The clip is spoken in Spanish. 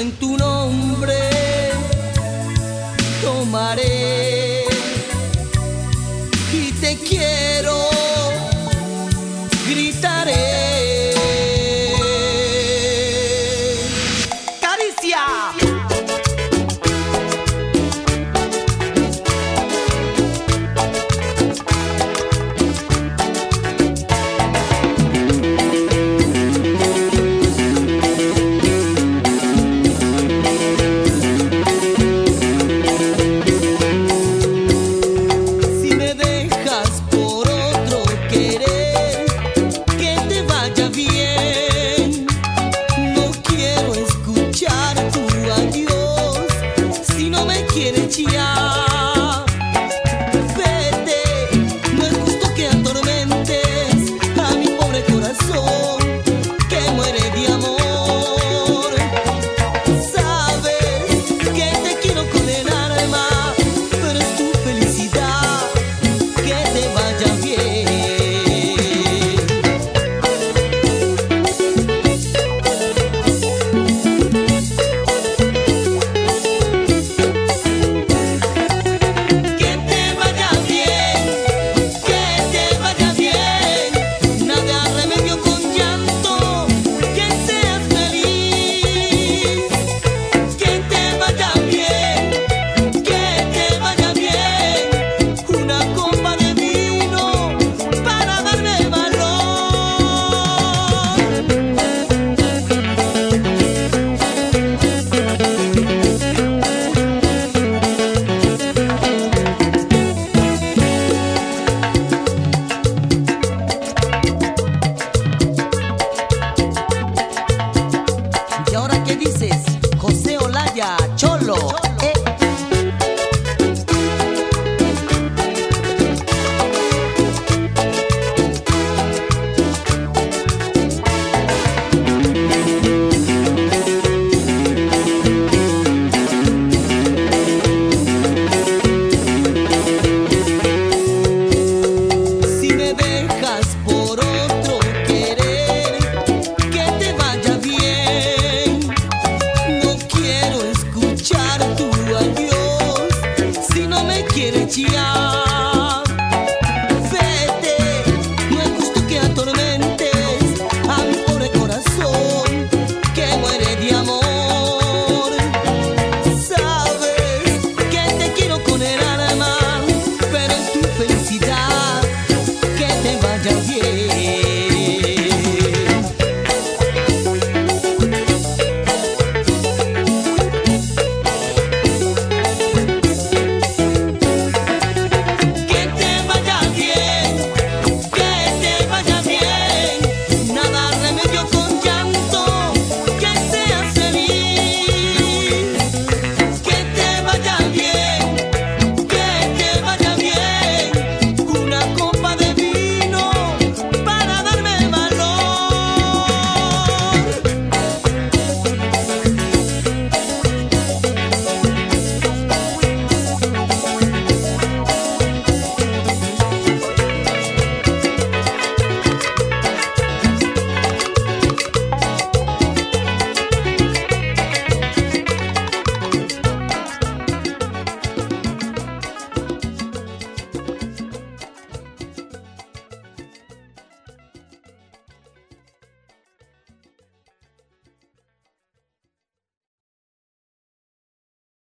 en tu nombre.